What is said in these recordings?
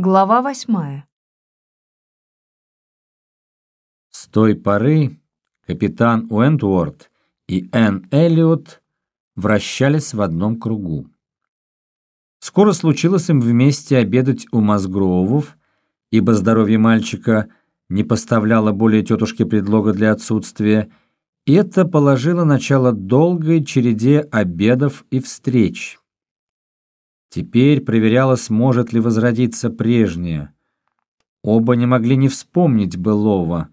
Глава восьмая. С той поры капитан Уэнтворд и Энн Эллиот вращались в одном кругу. Скоро случилось им вместе обедать у Мазгровов, ибо здоровье мальчика не поставляло более тетушке предлога для отсутствия, и это положило начало долгой череде обедов и встреч. Теперь проверялось, может ли возродиться прежнее. Оба не могли не вспомнить былого.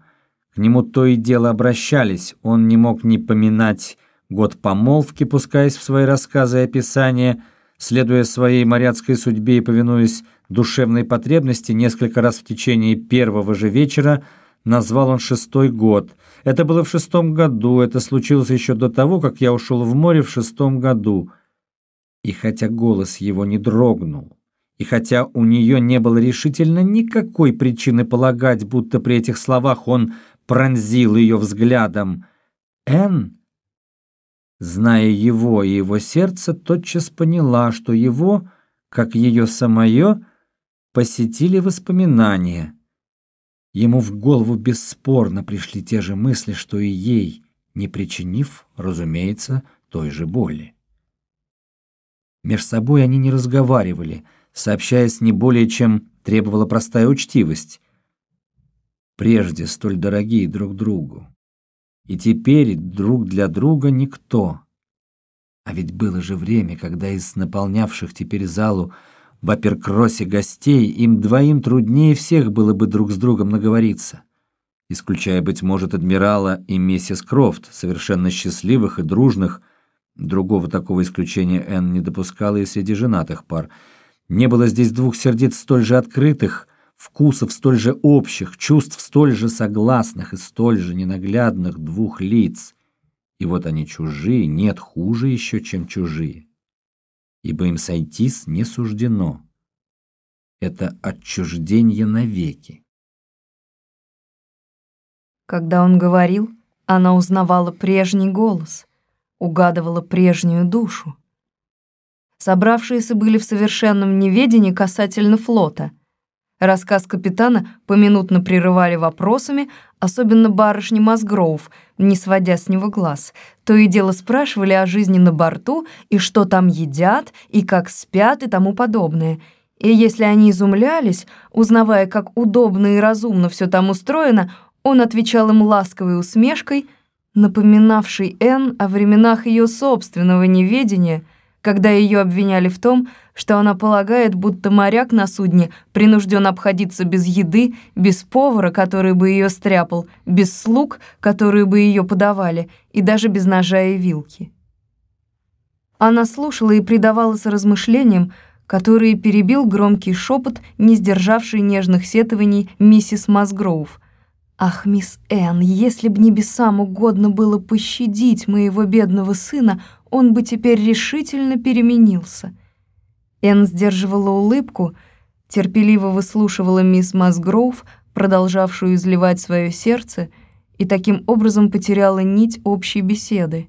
К нему то и дело обращались, он не мог не поминать год помолвки, пускаясь в свои рассказы и описания, следуя своей моряцкой судьбе и повинуясь душевной потребности, несколько раз в течение первого же вечера назвал он шестой год. Это было в шестом году, это случилось еще до того, как я ушел в море в шестом году — и хотя голос его не дрогнул, и хотя у нее не было решительно никакой причины полагать, будто при этих словах он пронзил ее взглядом, Энн, зная его и его сердце, тотчас поняла, что его, как ее самое, посетили воспоминания. Ему в голову бесспорно пришли те же мысли, что и ей, не причинив, разумеется, той же боли. Меж собой они не разговаривали, сообщаясь не более, чем требовала простая учтивость. Прежде столь дорогие друг другу. И теперь друг для друга никто. А ведь было же время, когда из наполнявших теперь залу в оперкроссе гостей им двоим труднее всех было бы друг с другом наговориться исключая, быть может, адмирала и миссис Крофт, совершенно счастливых и дружных, Другого такого исключения Энн не допускала и среди женатых пар. Не было здесь двух сердец столь же открытых, вкусов столь же общих, чувств столь же согласных и столь же ненаглядных двух лиц. И вот они чужие, нет, хуже еще, чем чужие. Ибо им сойтись не суждено. Это отчуждение навеки. Когда он говорил, она узнавала прежний голос — угадывала прежнюю душу. Собравшиеся были в совершенном неведении касательно флота. Рассказ капитана поминутно прерывали вопросами, особенно барышни Мазгроув, не сводя с него глаз. То и дело спрашивали о жизни на борту, и что там едят, и как спят, и тому подобное. И если они изумлялись, узнавая, как удобно и разумно все там устроено, он отвечал им ласковой усмешкой — напоминавший Энн о временах ее собственного неведения, когда ее обвиняли в том, что она полагает, будто моряк на судне принужден обходиться без еды, без повара, который бы ее стряпал, без слуг, которые бы ее подавали, и даже без ножа и вилки. Она слушала и предавалась размышлениям, которые перебил громкий шепот, не сдержавший нежных сетований миссис Масгроув — Ах, мисс Энн, если б небесам угодно было пощадить моего бедного сына, он бы теперь решительно переменился. Энн сдерживала улыбку, терпеливо выслушивала мисс Масгроув, продолжавшую изливать свое сердце, и таким образом потеряла нить общей беседы.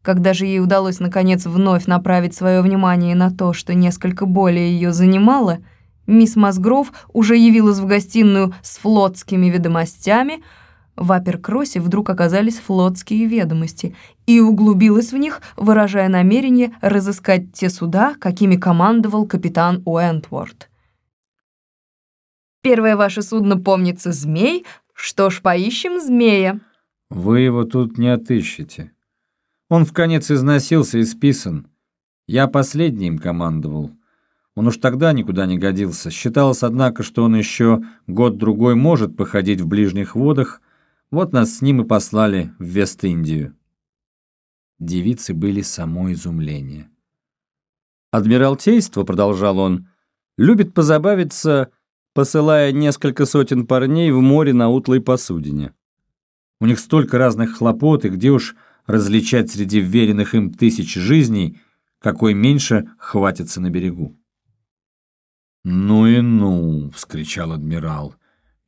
Когда же ей удалось наконец вновь направить свое внимание на то, что несколько более ее занимало — Мисс Мазгров уже явилась в гостиную с флотскими ведомостями. В Аперкроссе вдруг оказались флотские ведомости и углубилась в них, выражая намерение разыскать те суда, какими командовал капитан Уэнтворд. «Первое ваше судно, помнится, змей. Что ж, поищем змея». «Вы его тут не отыщете. Он в конец износился и списан. Я последним командовал». Он уж тогда никуда не годился. Считалось, однако, что он еще год-другой может походить в ближних водах. Вот нас с ним и послали в Вест-Индию. Девицы были само изумление. «Адмиралтейство», — продолжал он, — «любит позабавиться, посылая несколько сотен парней в море на утлой посудине. У них столько разных хлопот, и где уж различать среди веренных им тысяч жизней, какой меньше хватится на берегу. «Ну и ну!» — вскричал адмирал.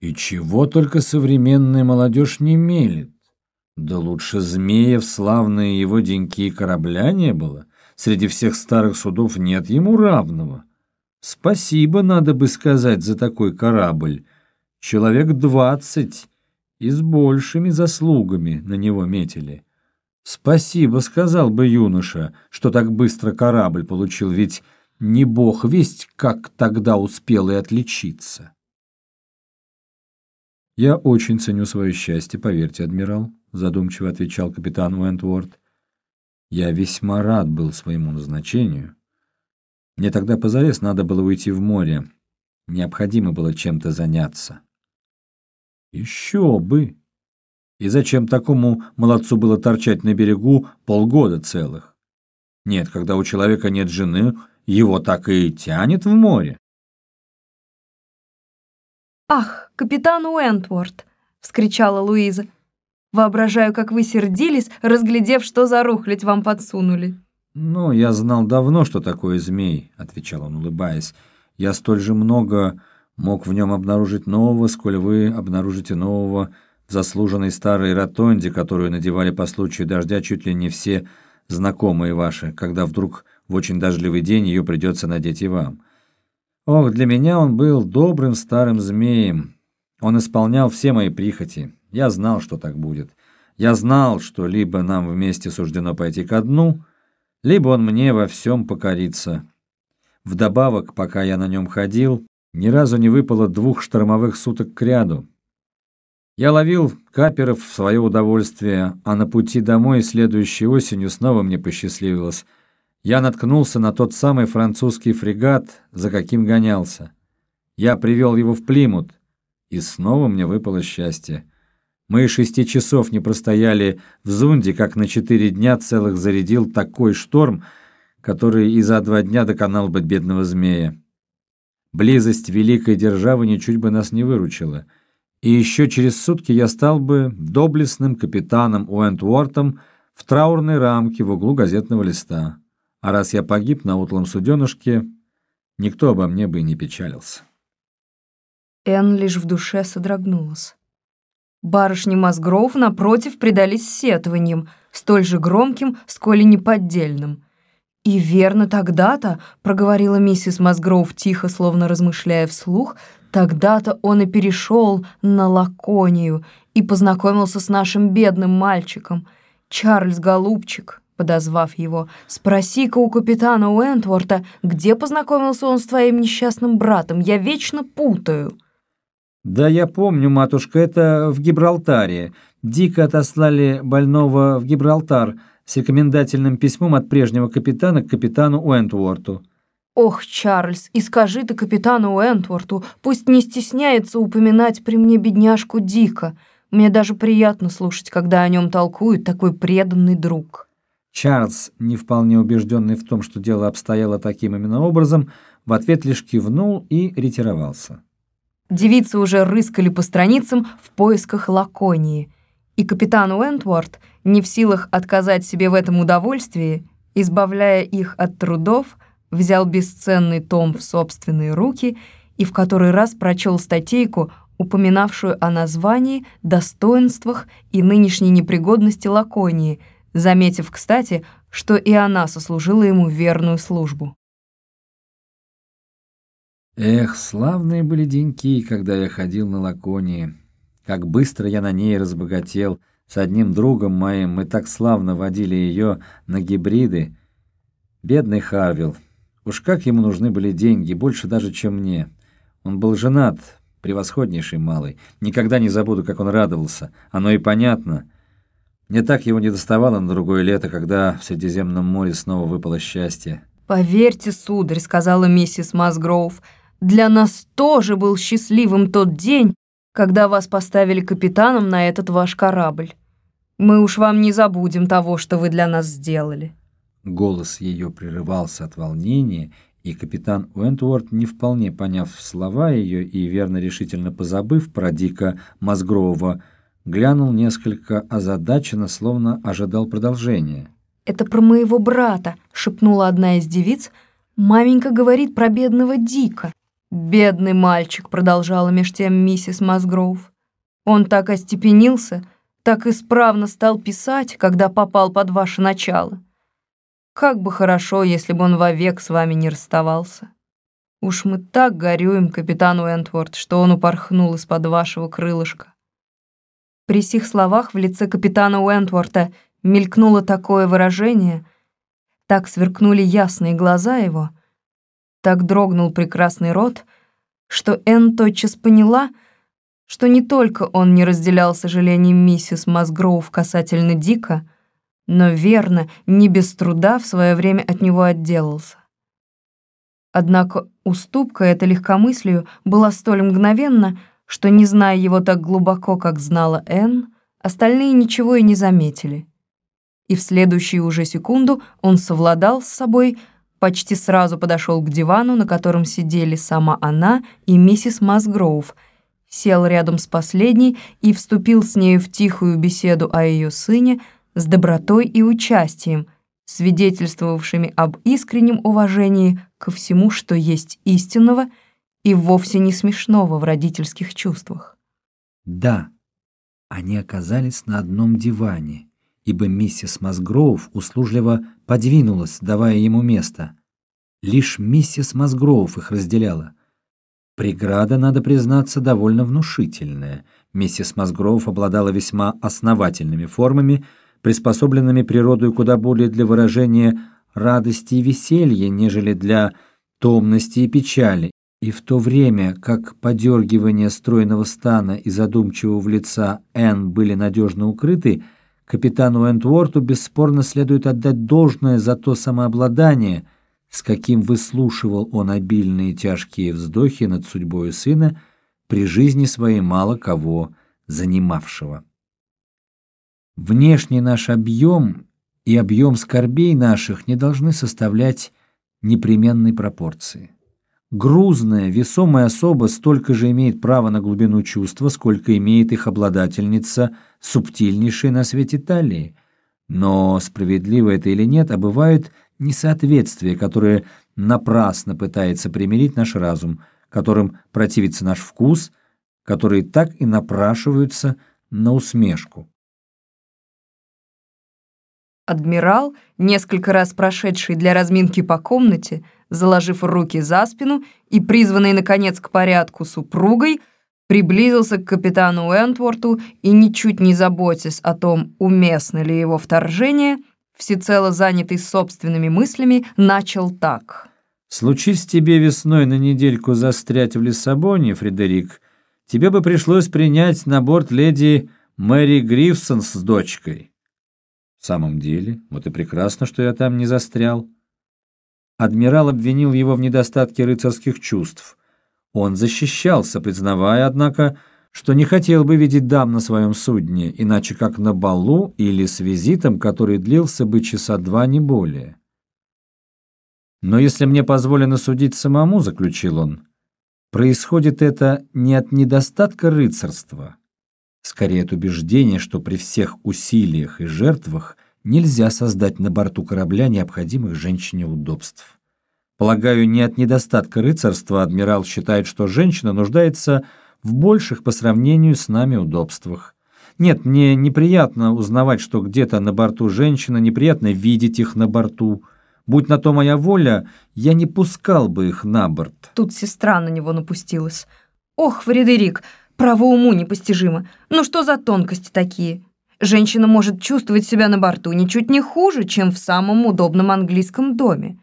«И чего только современная молодежь не мелет? Да лучше змея в славные его деньки корабля не было. Среди всех старых судов нет ему равного. Спасибо, надо бы сказать, за такой корабль. Человек двадцать и с большими заслугами на него метили. Спасибо, сказал бы юноша, что так быстро корабль получил, ведь не бог весть, как тогда успел и отличиться. «Я очень ценю свое счастье, поверьте, адмирал», — задумчиво отвечал капитан Уэнтворд. «Я весьма рад был своему назначению. Мне тогда позарез надо было уйти в море. Необходимо было чем-то заняться». «Еще бы!» И зачем такому молодцу было торчать на берегу полгода целых? Нет, когда у человека нет жены, его так и тянет в море. «Ах, капитан Уэнтворд!» — вскричала Луиза. «Воображаю, как вы сердились, разглядев, что за рухлядь вам подсунули». «Ну, я знал давно, что такое змей», — отвечал он, улыбаясь. «Я столь же много мог в нем обнаружить нового, сколь вы обнаружите нового в заслуженной старой ротонде, которую надевали по случаю дождя чуть ли не все знакомые ваши, когда вдруг в очень дождливый день ее придется надеть и вам. Ох, для меня он был добрым старым змеем. Он исполнял все мои прихоти. Я знал, что так будет. Я знал, что либо нам вместе суждено пойти ко дну, либо он мне во всем покорится. Вдобавок, пока я на нем ходил, ни разу не выпало двух штормовых суток к ряду. Я ловил каперов в свое удовольствие, а на пути домой следующей осенью снова мне посчастливилось – я наткнулся на тот самый французский фрегат, за каким гонялся. Я привел его в Плимут, и снова мне выпало счастье. Мы шести часов не простояли в Зунде, как на четыре дня целых зарядил такой шторм, который и за два дня доконал бы бедного змея. Близость великой державы ничуть бы нас не выручила. И еще через сутки я стал бы доблестным капитаном Уэнтвортом в траурной рамке в углу газетного листа. А раз я погиб на утлом суденышке, никто обо мне бы и не печалился. Энн лишь в душе содрогнулась. Барышни Мазгров, напротив, предались сетованиям, столь же громким, сколь и неподдельным. «И верно тогда-то», — проговорила миссис Мазгров тихо, словно размышляя вслух, «тогда-то он и перешел на Лаконию и познакомился с нашим бедным мальчиком. Чарльз Голубчик, подозвав его, «Спроси-ка у капитана Уэнтворта, где познакомился он с твоим несчастным братом? Я вечно путаю». «Да я помню, матушка, это в Гибралтаре. Дико отослали больного в Гибралтар с рекомендательным письмом от прежнего капитана к капитану Уэнтворту». «Ох, Чарльз, и скажи ты капитану Уэнтворту, пусть не стесняется упоминать при мне бедняжку Дика. Мне даже приятно слушать, когда о нем толкует такой преданный друг». Чарльз, не вполне убежденный в том, что дело обстояло таким именно образом, в ответ лишь кивнул и ретировался. Девицы уже рыскали по страницам в поисках лаконии, и капитан Уэнтворд, не в силах отказать себе в этом удовольствии, избавляя их от трудов, взял бесценный том в собственные руки и в который раз прочел статейку, упоминавшую о названии, достоинствах и нынешней непригодности лаконии — заметив, кстати, что и она сослужила ему верную службу. Эх, славные были деньки, когда я ходил на Лаконии. Как быстро я на ней разбогател. С одним другом моим мы так славно водили ее на гибриды. Бедный Харвилл. Уж как ему нужны были деньги, больше даже, чем мне. Он был женат, превосходнейший малый. Никогда не забуду, как он радовался. Оно и понятно. Мне так его не доставало на другое лето, когда в Средиземном море снова выпало счастье. «Поверьте, сударь», — сказала миссис Масгроув, «для нас тоже был счастливым тот день, когда вас поставили капитаном на этот ваш корабль. Мы уж вам не забудем того, что вы для нас сделали». Голос ее прерывался от волнения, и капитан Уэнтворд, не вполне поняв слова ее и верно решительно позабыв про Дика Мазгрового, глянул несколько озадаченно, словно ожидал продолжения. «Это про моего брата», — шепнула одна из девиц. «Маменька говорит про бедного Дика». «Бедный мальчик», — продолжала меж тем миссис Масгроув. «Он так остепенился, так исправно стал писать, когда попал под ваше начало. Как бы хорошо, если бы он вовек с вами не расставался». Уж мы так горюем капитану Энтворд, что он упорхнул из-под вашего крылышка. При сих словах в лице капитана Уэнтворта мелькнуло такое выражение, так сверкнули ясные глаза его, так дрогнул прекрасный рот, что Энн тотчас поняла, что не только он не разделял сожалений миссис Масгроув касательно Дика, но верно, не без труда в свое время от него отделался. Однако уступка эта легкомыслию была столь мгновенна, что, не зная его так глубоко, как знала Энн, остальные ничего и не заметили. И в следующую уже секунду он совладал с собой, почти сразу подошел к дивану, на котором сидели сама она и миссис Масгроув, сел рядом с последней и вступил с нею в тихую беседу о ее сыне с добротой и участием, свидетельствовавшими об искреннем уважении ко всему, что есть истинного и вовсе не смешного в родительских чувствах. Да, они оказались на одном диване, ибо миссис Масгроув услужливо подвинулась, давая ему место. Лишь миссис Масгроув их разделяла. Преграда, надо признаться, довольно внушительная. Миссис Масгроув обладала весьма основательными формами, приспособленными природой куда более для выражения радости и веселья, нежели для томности и печали, и в то время, как подергивания стройного стана и задумчивого лица Энн были надежно укрыты, капитану Энтворту бесспорно следует отдать должное за то самообладание, с каким выслушивал он обильные тяжкие вздохи над судьбой сына при жизни своей мало кого занимавшего. Внешний наш объем и объем скорбей наших не должны составлять непременной пропорции. Грузная, весомая особа столько же имеет право на глубину чувства, сколько имеет их обладательница субтильнейшей на свете талии. Но справедливо это или нет, а бывают несоответствия, которые напрасно пытается примирить наш разум, которым противится наш вкус, которые так и напрашиваются на усмешку. Адмирал, несколько раз прошедший для разминки по комнате, заложив руки за спину и призванный, наконец, к порядку супругой, приблизился к капитану Уэнтворту и, ничуть не заботясь о том, уместно ли его вторжение, всецело занятый собственными мыслями, начал так. «Случись тебе весной на недельку застрять в Лиссабоне, Фредерик, тебе бы пришлось принять на борт леди Мэри Грифсон с дочкой. В самом деле, вот и прекрасно, что я там не застрял. Адмирал обвинил его в недостатке рыцарских чувств. Он защищался, признавая, однако, что не хотел бы видеть дам на своем судне, иначе как на балу или с визитом, который длился бы часа два, не более. «Но если мне позволено судить самому», — заключил он, — «происходит это не от недостатка рыцарства, Скорее от убеждения, что при всех усилиях и жертвах нельзя создать на борту корабля необходимых женщине удобств. Полагаю, не от недостатка рыцарства адмирал считает, что женщина нуждается в больших по сравнению с нами удобствах. Нет, мне неприятно узнавать, что где-то на борту женщина, неприятно видеть их на борту. Будь на то моя воля, я не пускал бы их на борт. Тут сестра на него напустилась. Ох, Фредерик, Право уму непостижимо. Ну что за тонкости такие? Женщина может чувствовать себя на борту ничуть не хуже, чем в самом удобном английском доме.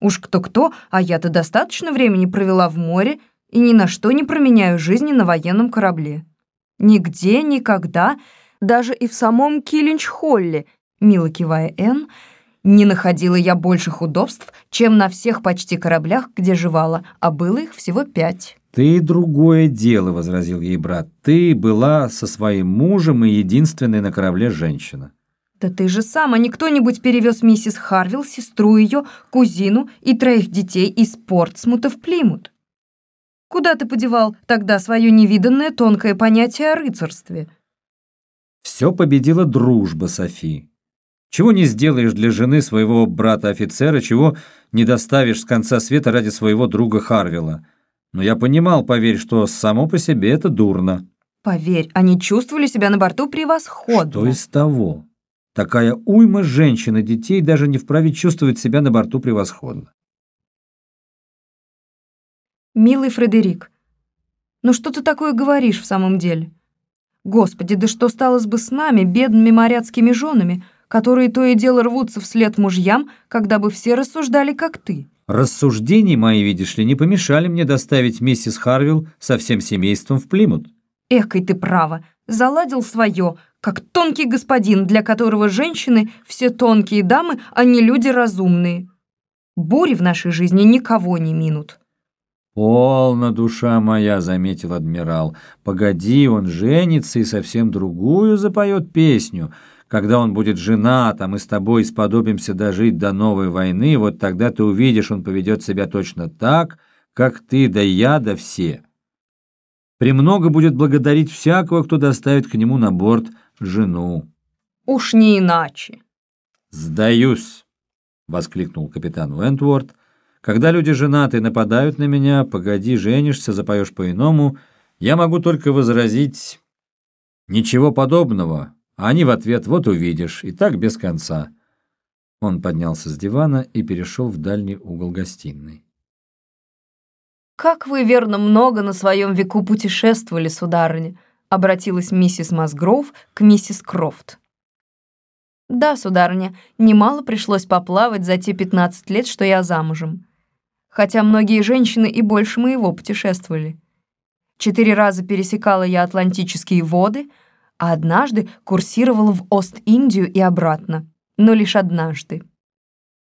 Уж кто-кто, а я-то достаточно времени провела в море и ни на что не променяю жизни на военном корабле. Нигде, никогда, даже и в самом Киллинч-Холле, мило кивая Энн, не находила я больших удобств, чем на всех почти кораблях, где жевала, а было их всего пять. «Ты другое дело», — возразил ей брат. «Ты была со своим мужем и единственной на корабле женщина». «Да ты же сам, а не кто-нибудь перевез миссис Харвилл, сестру ее, кузину и троих детей из Портсмута в Плимут. Куда ты подевал тогда свое невиданное тонкое понятие о рыцарстве?» Все победила дружба, Софи. Чего не сделаешь для жены своего брата-офицера, чего не доставишь с конца света ради своего друга Харвилла. Но я понимал, поверь, что само по себе это дурно. Поверь, они чувствовали себя на борту превосходно. Что из того? Такая уйма женщин и детей даже не вправе чувствовать себя на борту превосходно. Милый Фредерик, ну что ты такое говоришь в самом деле? Господи, да что стало бы с нами, бедными моряцкими женами, которые то и дело рвутся вслед мужьям, когда бы все рассуждали, как ты? Рассуждения мои, видишь ли, не помешали мне доставить миссис Харвилл со всем семейством в Плимут. Эхой ты право, заладил свое, как тонкий господин, для которого женщины все тонкие дамы, а не люди разумные. Бури в нашей жизни никого не минут. «Полна душа моя», — заметил адмирал. «Погоди, он женится и совсем другую запоет песню. Когда он будет женат, а мы с тобой сподобимся дожить до новой войны, вот тогда ты увидишь, он поведет себя точно так, как ты, да я, да все. Премного будет благодарить всякого, кто доставит к нему на борт жену». «Уж не иначе». «Сдаюсь», — воскликнул капитан Уэнтворд, — когда люди женаты нападают на меня, погоди, женишься, запоешь по-иному, я могу только возразить «Ничего подобного», а они в ответ «Вот увидишь», и так без конца. Он поднялся с дивана и перешел в дальний угол гостиной. «Как вы, верно, много на своем веку путешествовали, сударыня», обратилась миссис Масгроув к миссис Крофт. «Да, сударыня, немало пришлось поплавать за те пятнадцать лет, что я замужем хотя многие женщины и больше моего путешествовали. Четыре раза пересекала я Атлантические воды, а однажды курсировала в Ост-Индию и обратно, но лишь однажды.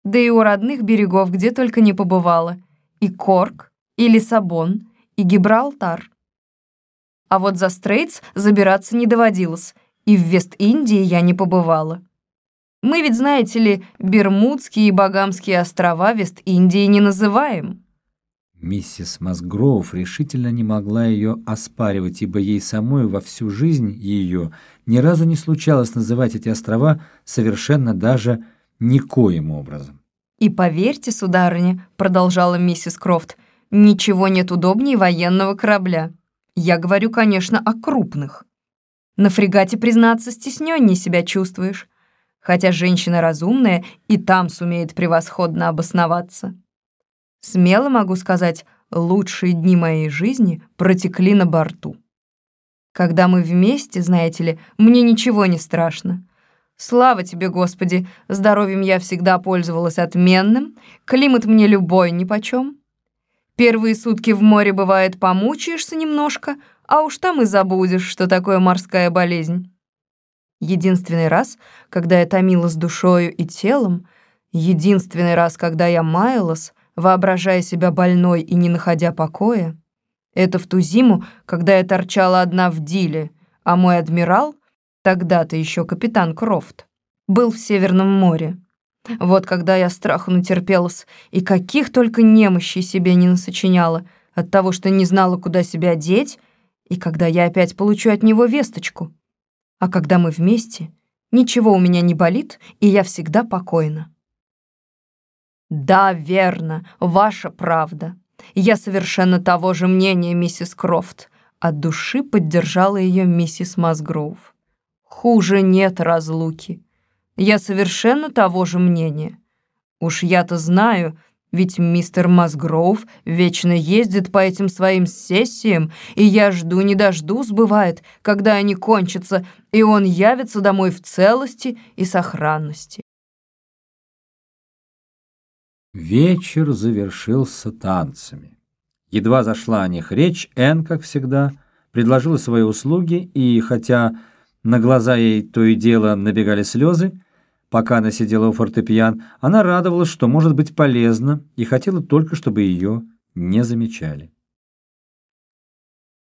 Да и у родных берегов где только не побывала. И Корк, и Лиссабон, и Гибралтар. А вот за Стрейтс забираться не доводилось, и в Вест-Индии я не побывала. Мы ведь, знаете ли, Бермудские и Багамские острова Вест-Индии не называем». Миссис Масгроув решительно не могла ее оспаривать, ибо ей самой во всю жизнь ее ни разу не случалось называть эти острова совершенно даже никоим образом. «И поверьте, сударыня», — продолжала миссис Крофт, «ничего нет удобнее военного корабля. Я говорю, конечно, о крупных. На фрегате, признаться, стеснённей себя чувствуешь хотя женщина разумная и там сумеет превосходно обосноваться. Смело могу сказать, лучшие дни моей жизни протекли на борту. Когда мы вместе, знаете ли, мне ничего не страшно. Слава тебе, Господи, здоровьем я всегда пользовалась отменным, климат мне любой нипочем. Первые сутки в море, бывает, помучаешься немножко, а уж там и забудешь, что такое морская болезнь. Единственный раз, когда я томилась душою и телом, единственный раз, когда я маялась, воображая себя больной и не находя покоя, это в ту зиму, когда я торчала одна в Диле, а мой адмирал, тогда-то еще капитан Крофт, был в Северном море. Вот когда я страху натерпелась и каких только немощей себе не насочиняла от того, что не знала, куда себя деть, и когда я опять получу от него весточку — а когда мы вместе, ничего у меня не болит, и я всегда покойна. Да, верно, ваша правда. Я совершенно того же мнения, миссис Крофт. От души поддержала ее миссис Масгроув. Хуже нет разлуки. Я совершенно того же мнения. Уж я-то знаю, ведь мистер Масгроув вечно ездит по этим своим сессиям, и я жду не дождусь, бывает, когда они кончатся, и он явится домой в целости и сохранности. Вечер завершился танцами. Едва зашла о них речь, Энн, как всегда, предложила свои услуги, и хотя на глаза ей то и дело набегали слезы, Пока она сидела у фортепиан, она радовалась, что может быть полезна, и хотела только, чтобы ее не замечали.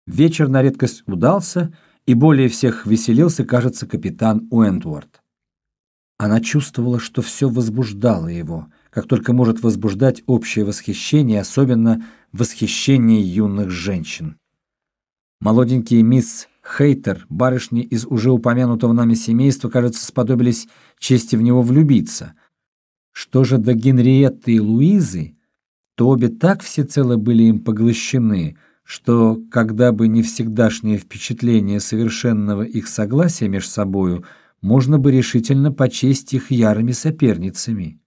Вечер на редкость удался, и более всех веселился, кажется, капитан Уэнтворд. Она чувствовала, что все возбуждало его, как только может возбуждать общее восхищение, особенно восхищение юных женщин. Молоденькие мисс Хейтер, барышни из уже упомянутого нами семейства, кажется, сподобились чести в него влюбиться. Что же до Генриетты и Луизы, то обе так всецело были им поглощены, что, когда бы не всегдашнее впечатление совершенного их согласия между собою, можно бы решительно почесть их ярыми соперницами.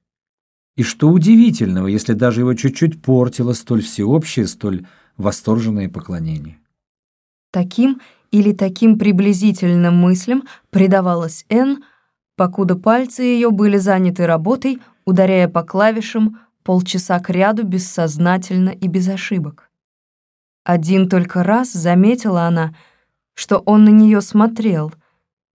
И что удивительного, если даже его чуть-чуть портило столь всеобщее, столь восторженные поклонения. Таким или таким приблизительным мыслям предавалась Энн, покуда пальцы ее были заняты работой, ударяя по клавишам полчаса кряду бессознательно и без ошибок. Один только раз заметила она, что он на нее смотрел,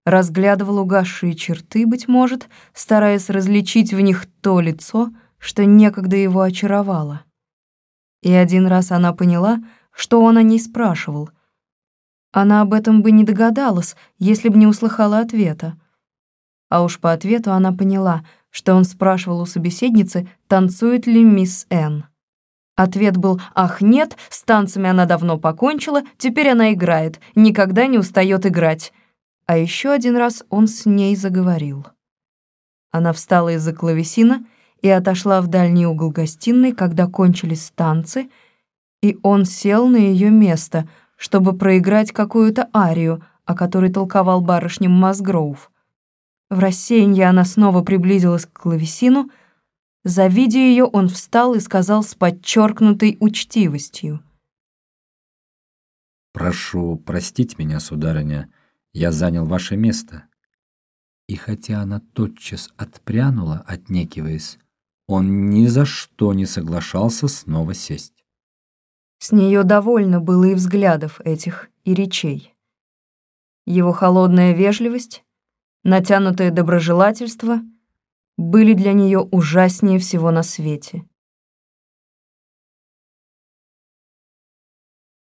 разглядывал угасшие черты, быть может, стараясь различить в них то лицо, что некогда его очаровало. И один раз она поняла, что он о ней спрашивал. Она об этом бы не догадалась, если бы не услыхала ответа. А уж по ответу она поняла, что он спрашивал у собеседницы, танцует ли мисс Н. Ответ был «Ах, нет, с танцами она давно покончила, теперь она играет, никогда не устает играть». А еще один раз он с ней заговорил. Она встала из-за клавесина и отошла в дальний угол гостиной, когда кончились танцы, и он сел на ее место, чтобы проиграть какую-то арию, о которой толковал барышням Масгроув. В рассеянии она снова приблизилась к клавесину. Завидя ее, он встал и сказал с подчеркнутой учтивостью. «Прошу простить меня, сударыня, я занял ваше место». И хотя она тотчас отпрянула, отнекиваясь, он ни за что не соглашался снова сесть. С нее довольно было и взглядов этих, и речей. Его холодная вежливость, натянутое доброжелательство были для нее ужаснее всего на свете.